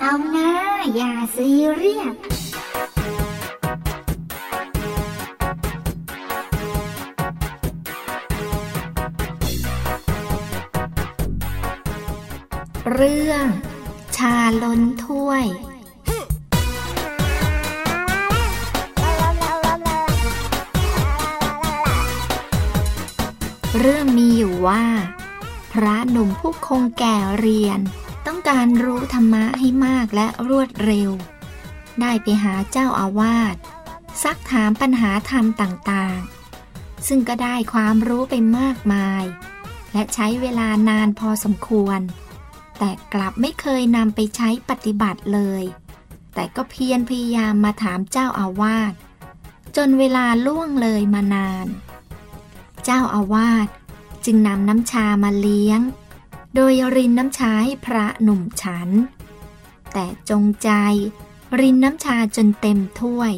เอานะ อย่าซีเรียสเรื่อง ชาล้นถ้วยเรื่องมีอยู่ว่า พระหนุ่มผู้คงแก่เรียน ต้องการรู้ธรรมะให้มากและรวดเร็ว ได้ไปหาเจ้าอาวาสซักถามปัญหาธรรมต่างๆ ซึ่งก็ได้ความรู้ไปมากมาย และใช้เวลานานพอสมควร แต่กลับไม่เคยนำไปใช้ปฏิบัติเลย แต่ก็เพียรพยายามมาถามเจ้าอาวาสจนเวลาล่วงเลยมานาน เจ้าอาวาสจึงนำน้ำชามาเลี้ยง โดยรินน้ำชาให้พระหนุ่มฉัน แต่จงใจ รินน้ำชาจนเต็มถ้วย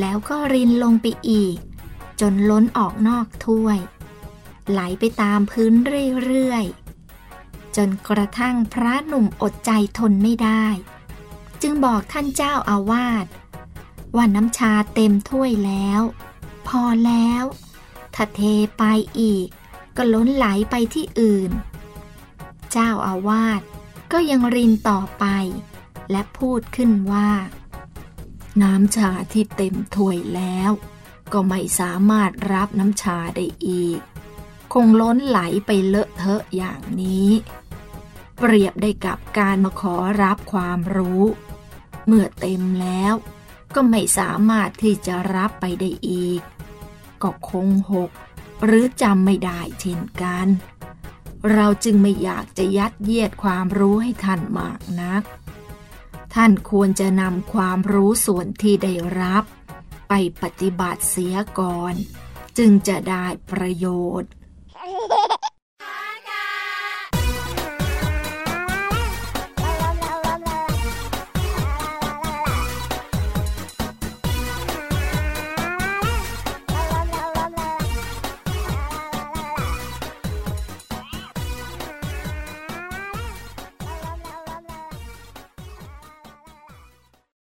แล้วก็รินลงไปอีก จนล้นออกนอกถ้วย ไหลไปตามพื้นเรื่อยๆ จนกระทั่งพระหนุ่มอดใจทนไม่ได้ จึงบอกท่านเจ้าอาวาสว่าน้ำชาเต็มถ้วยแล้ว พอแล้ว ถ้าเทไปอีก ก็ล้นไหลไปที่อื่น เจ้าอาวาสก็ยังรินต่อไป และพูดขึ้นว่า น้ำชาที่เต็มถ้วยแล้ว ก็ไม่สามารถรับน้ำชาได้อีก คงล้นไหลไปเลอะเทอะอย่างนี้ เปรียบได้กับการมาขอรับความรู้ เมื่อเต็มแล้วก็ไม่สามารถที่จะรับไปได้อีก ก็คงหก หรือจำไม่ได้เช่นกัน เราจึงไม่อยากจะยัดเยียดความรู้ให้ท่านมากนัก ท่านควรจะนำความรู้ส่วนที่ได้รับ ไปปฏิบัติเสียก่อน จึงจะได้ประโยชน์